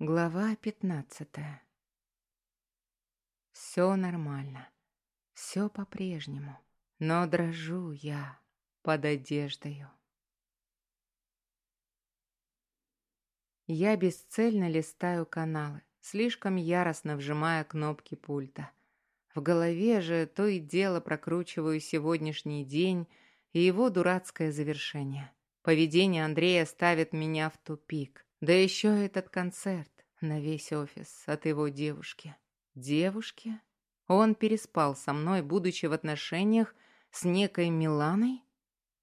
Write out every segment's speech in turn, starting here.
Глава пятнадцатая. Все нормально, все по-прежнему, но дрожу я под одеждою. Я бесцельно листаю каналы, слишком яростно вжимая кнопки пульта. В голове же то и дело прокручиваю сегодняшний день и его дурацкое завершение. Поведение Андрея ставит меня в тупик. Да еще этот концерт на весь офис от его девушки. Девушки? Он переспал со мной, будучи в отношениях с некой Миланой?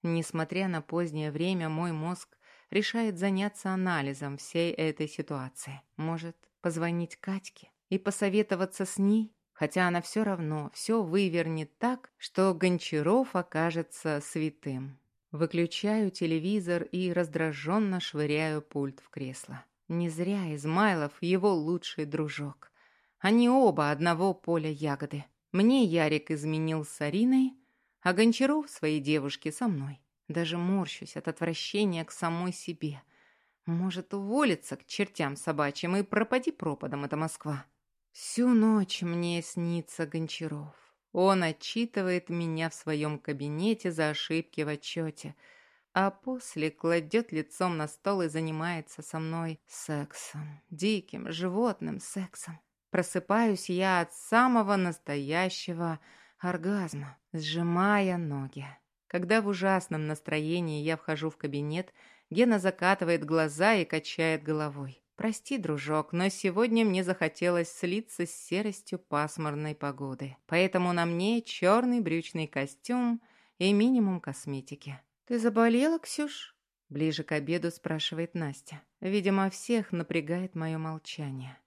Несмотря на позднее время, мой мозг решает заняться анализом всей этой ситуации. Может, позвонить Катьке и посоветоваться с ней? Хотя она все равно все вывернет так, что Гончаров окажется святым. Выключаю телевизор и раздраженно швыряю пульт в кресло. Не зря Измайлов его лучший дружок. Они оба одного поля ягоды. Мне Ярик изменил с Ариной, а Гончаров своей девушке со мной. Даже морщусь от отвращения к самой себе. Может, уволиться к чертям собачьим и пропади пропадом эта Москва. Всю ночь мне снится Гончаров. Он отчитывает меня в своем кабинете за ошибки в отчете, а после кладет лицом на стол и занимается со мной сексом, диким, животным сексом. Просыпаюсь я от самого настоящего оргазма, сжимая ноги. Когда в ужасном настроении я вхожу в кабинет, Гена закатывает глаза и качает головой. «Прости, дружок, но сегодня мне захотелось слиться с серостью пасмурной погоды. Поэтому на мне черный брючный костюм и минимум косметики». «Ты заболела, Ксюш?» Ближе к обеду спрашивает Настя. Видимо, всех напрягает мое молчание.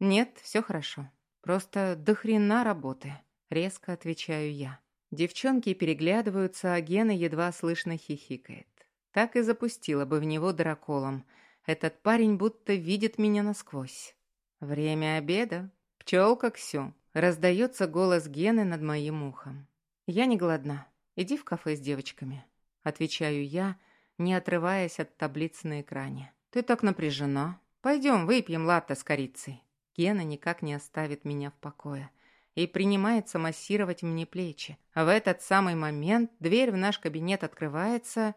«Нет, все хорошо. Просто до хрена работы», — резко отвечаю я. Девчонки переглядываются, а Гена едва слышно хихикает. Так и запустила бы в него драколом — этот парень будто видит меня насквозь. Время обеда. Пчелка Ксю. Раздается голос Гены над моим ухом. Я не голодна. Иди в кафе с девочками. Отвечаю я, не отрываясь от таблицы на экране. Ты так напряжена. Пойдем, выпьем латте с корицей. Гена никак не оставит меня в покое и принимается массировать мне плечи. В этот самый момент дверь в наш кабинет открывается,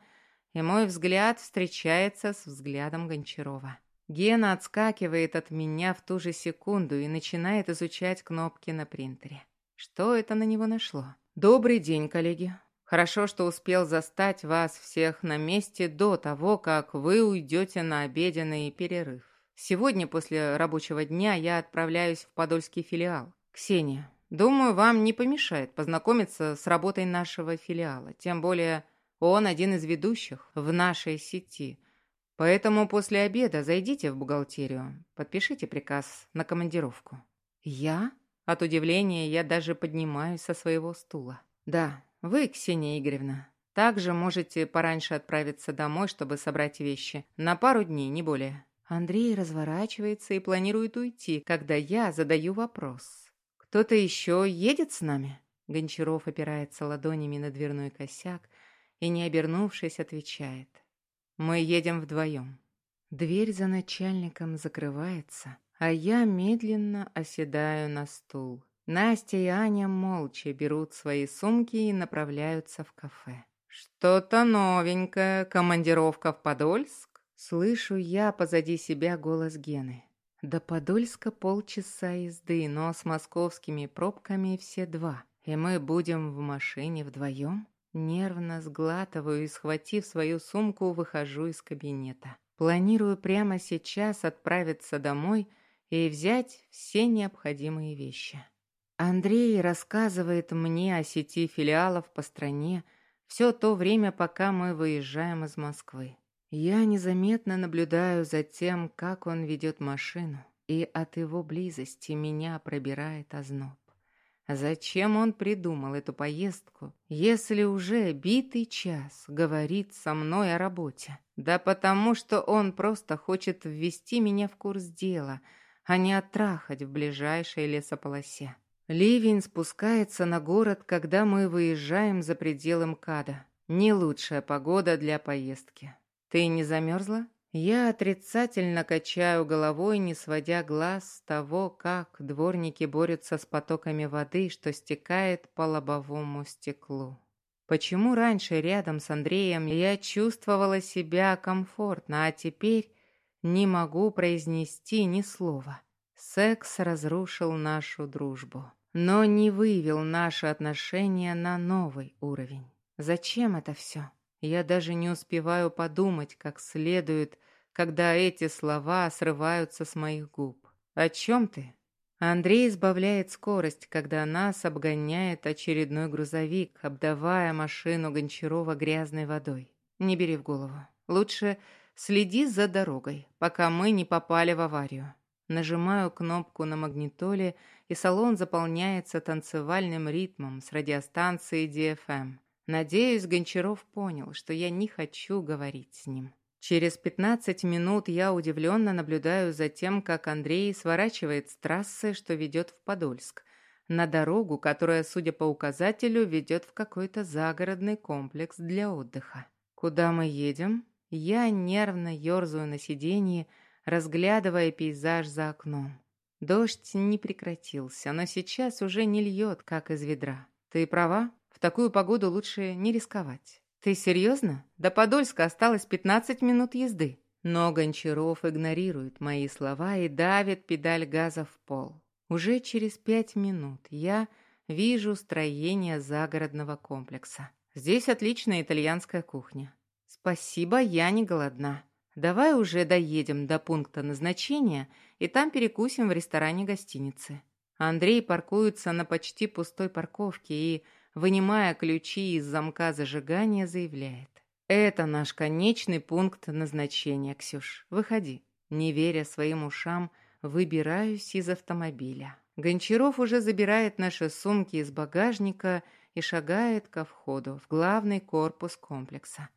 и мой взгляд встречается с взглядом Гончарова. Гена отскакивает от меня в ту же секунду и начинает изучать кнопки на принтере. Что это на него нашло? «Добрый день, коллеги. Хорошо, что успел застать вас всех на месте до того, как вы уйдете на обеденный перерыв. Сегодня после рабочего дня я отправляюсь в подольский филиал. Ксения, думаю, вам не помешает познакомиться с работой нашего филиала, тем более он один из ведущих в нашей сети. Поэтому после обеда зайдите в бухгалтерию, подпишите приказ на командировку. Я? От удивления я даже поднимаюсь со своего стула. Да, вы, Ксения Игоревна. Также можете пораньше отправиться домой, чтобы собрать вещи. На пару дней, не более. Андрей разворачивается и планирует уйти, когда я задаю вопрос. «Кто-то еще едет с нами?» Гончаров опирается ладонями на дверной косяк, и, не обернувшись, отвечает. «Мы едем вдвоем». Дверь за начальником закрывается, а я медленно оседаю на стул. Настя и Аня молча берут свои сумки и направляются в кафе. «Что-то новенькое, командировка в Подольск?» Слышу я позади себя голос Гены. До Подольска полчаса езды, но с московскими пробками все два. И мы будем в машине вдвоем? Нервно сглатываю и, схватив свою сумку, выхожу из кабинета. Планирую прямо сейчас отправиться домой и взять все необходимые вещи. Андрей рассказывает мне о сети филиалов по стране все то время, пока мы выезжаем из Москвы. Я незаметно наблюдаю за тем, как он ведет машину, и от его близости меня пробирает озноб. Зачем он придумал эту поездку, если уже битый час говорит со мной о работе? Да потому что он просто хочет ввести меня в курс дела, а не оттрахать в ближайшей лесополосе. Ливень спускается на город, когда мы выезжаем за пределы МКАДа. Не лучшая погода для поездки. Ты не замерзла? Я отрицательно качаю головой, не сводя глаз с того, как дворники борются с потоками воды, что стекает по лобовому стеклу. Почему раньше рядом с Андреем я чувствовала себя комфортно, а теперь не могу произнести ни слова? Секс разрушил нашу дружбу, но не вывел наши отношения на новый уровень. Зачем это все? Я даже не успеваю подумать как следует, когда эти слова срываются с моих губ. «О чем ты?» Андрей избавляет скорость, когда нас обгоняет очередной грузовик, обдавая машину Гончарова грязной водой. Не бери в голову. Лучше следи за дорогой, пока мы не попали в аварию. Нажимаю кнопку на магнитоле, и салон заполняется танцевальным ритмом с радиостанции DFM. Надеюсь, Гончаров понял, что я не хочу говорить с ним. Через 15 минут я удивленно наблюдаю за тем, как Андрей сворачивает с трассы, что ведет в Подольск, на дорогу, которая, судя по указателю, ведет в какой-то загородный комплекс для отдыха. Куда мы едем? Я нервно ерзаю на сиденье, разглядывая пейзаж за окном. Дождь не прекратился, но сейчас уже не льет, как из ведра. Ты права, в такую погоду лучше не рисковать. Ты серьезно? До Подольска осталось 15 минут езды. Но Гончаров игнорирует мои слова и давит педаль газа в пол. Уже через пять минут я вижу строение загородного комплекса. Здесь отличная итальянская кухня. Спасибо, я не голодна. Давай уже доедем до пункта назначения и там перекусим в ресторане гостиницы. Андрей паркуется на почти пустой парковке и вынимая ключи из замка зажигания, заявляет. «Это наш конечный пункт назначения, Ксюш. Выходи». Не веря своим ушам, выбираюсь из автомобиля. Гончаров уже забирает наши сумки из багажника и шагает ко входу в главный корпус комплекса.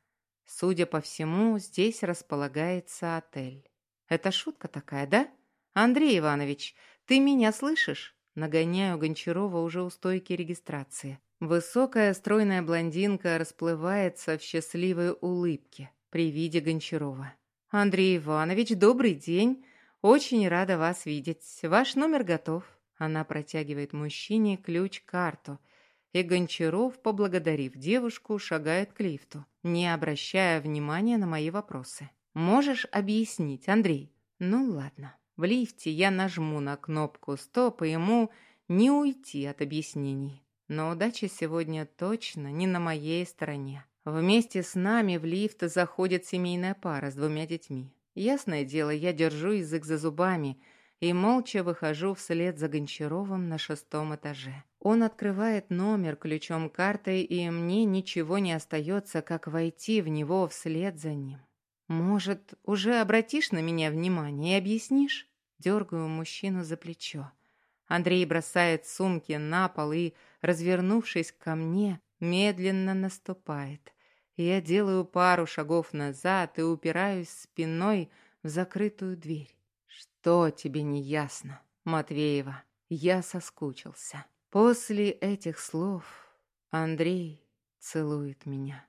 Судя по всему, здесь располагается отель. Это шутка такая, да? Андрей Иванович, ты меня слышишь? Нагоняю Гончарова уже у стойки регистрации. Высокая стройная блондинка расплывается в счастливой улыбке при виде Гончарова. «Андрей Иванович, добрый день. Очень рада вас видеть. Ваш номер готов». Она протягивает мужчине ключ-карту, и Гончаров, поблагодарив девушку, шагает к лифту, не обращая внимания на мои вопросы. «Можешь объяснить, Андрей?» «Ну ладно». В лифте я нажму на кнопку «Стоп», и ему не уйти от объяснений. Но удача сегодня точно не на моей стороне. Вместе с нами в лифт заходит семейная пара с двумя детьми. Ясное дело, я держу язык за зубами и молча выхожу вслед за Гончаровым на шестом этаже. Он открывает номер ключом картой, и мне ничего не остается, как войти в него вслед за ним. «Может, уже обратишь на меня внимание и объяснишь?» Дергаю мужчину за плечо. Андрей бросает сумки на пол и, развернувшись ко мне, медленно наступает. Я делаю пару шагов назад и упираюсь спиной в закрытую дверь. «Что тебе не ясно, Матвеева?» Я соскучился. После этих слов Андрей целует меня.